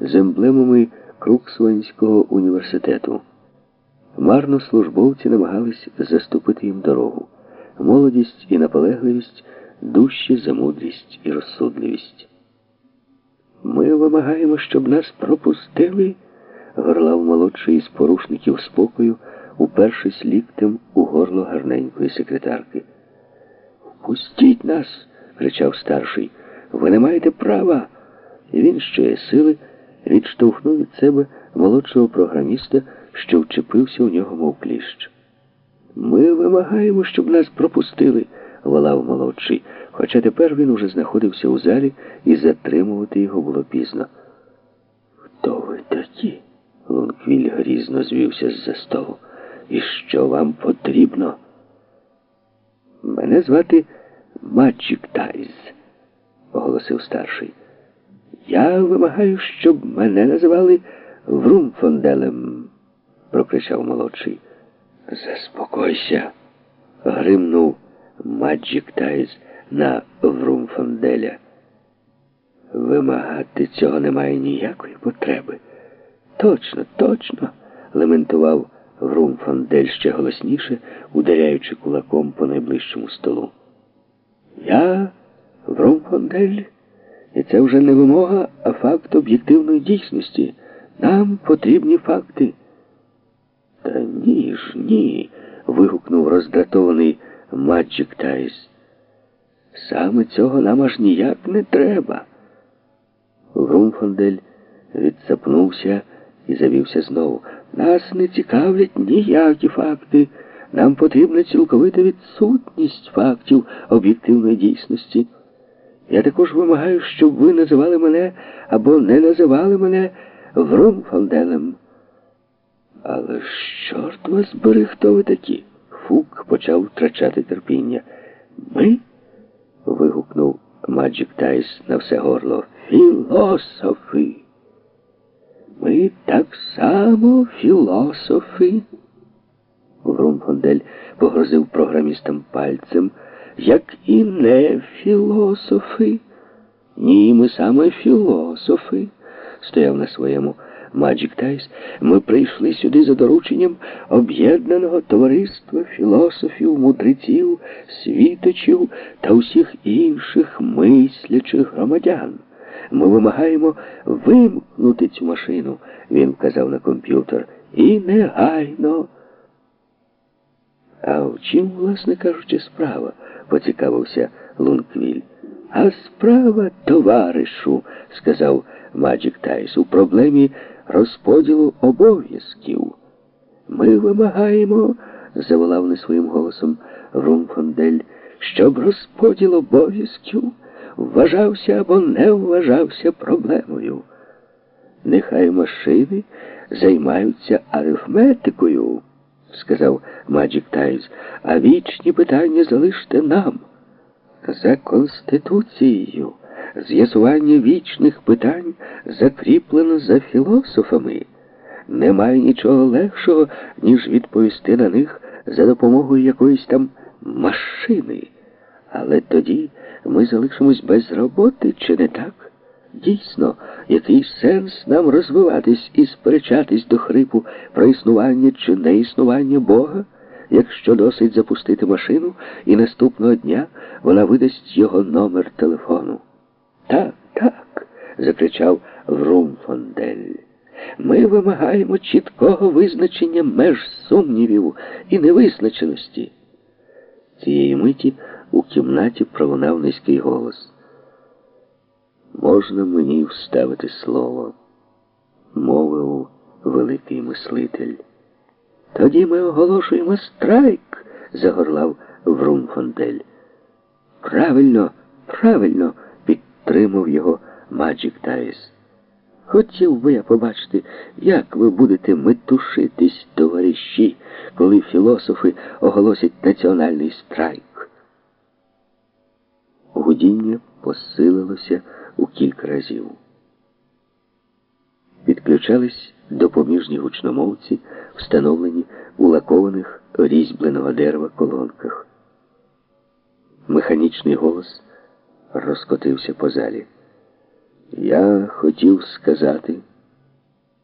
з емблемами Круксванського університету. Марно службовці намагались заступити їм дорогу. Молодість і наполегливість дужчі за мудрість і розсудливість. Ми вимагаємо, щоб нас пропустили, горлав молодший із порушників спокою, упершись ліктем у горло гарненької секретарки. Пустіть нас, кричав старший. Ви не маєте права. І він ще сили відштовхнув від себе молодшого програміста, що вчепився у нього, мов кліщ. Ми вимагаємо, щоб нас пропустили, волав молодший, хоча тепер він уже знаходився у залі і затримувати його було пізно. Хто ви такі? Лунквіль грізно звівся з-за столу. І що вам потрібно? Мене звати Маджик Тайз, оголосив старший. Я вимагаю, щоб мене називали Врумфонделем, прокричав молодший. Заспокойся, гримнув Маджик Тайз на Врумфонделя. Вимагати цього немає ніякої потреби. Точно, точно, лементував Врумфондель ще голосніше, ударяючи кулаком по найближчому столу. Я Врумфондель, і це вже не вимога, а факт об'єктивної дійсності. Нам потрібні факти. Та ні ж, ні. вигукнув роздратований Маджик Тайс. Саме цього нам аж ніяк не треба. Врумфондель відсапнувся і завівся знову. Нас не цікавлять ніякі факти. Нам потрібна цілковита відсутність фактів об'єктивної дійсності. Я також вимагаю, щоб ви називали мене або не називали мене Врумфонделем. Але чорт вас бери, хто ви такі? Фук почав втрачати терпіння. Ми? вигукнув Маджиктайс на все горло. Філософи. Ми так само філософи. Врумфондель погрозив програмістам пальцем, як і не філософи. Ні, ми саме філософи, стояв на своєму. Маджиктайс, ми прийшли сюди за дорученням об'єднаного товариства філософів, мудреців, світочів та усіх інших мислячих громадян. Ми вимагаємо вимкнути цю машину, він вказав на комп'ютер. І негайно. А в чим, власне кажучи, справа? поцікавився Лунквіль. А справа, товаришу, сказав Маджик Тайс, у проблемі розподілу обов'язків. Ми вимагаємо, заволав не своїм голосом Румфондель, щоб розподіл обов'язків вважався або не вважався проблемою. Нехай машини займаються арифметикою, сказав Маджик Тайз, а вічні питання залиште нам. За Конституцією з'ясування вічних питань закріплено за філософами. Немає нічого легшого, ніж відповісти на них за допомогою якоїсь там машини. Але тоді ми залишимось без роботи, чи не так? Дійсно, який сенс нам розвиватись і сперечатись до хрипу про існування чи неіснування Бога, якщо досить запустити машину, і наступного дня вона видасть його номер телефону? Так, так, закричав Врумфондель. Ми вимагаємо чіткого визначення меж сумнівів і невизначеності. Цієї миті у кімнаті пролунав низький голос. Можна мені вставити слово, мовив великий мислитель. Тоді ми оголошуємо страйк, загорлав Врумфондель. Правильно, правильно, підтримав його Маджик Тайс. Хотів би я побачити, як ви будете метушитись, товариші, коли філософи оголосять національний страйк. Гудіння посилилося у кілька разів. Підключались допоміжні гучномовці, встановлені у лакованих різьбленого дерева колонках. Механічний голос розкотився по залі. Я хотів сказати.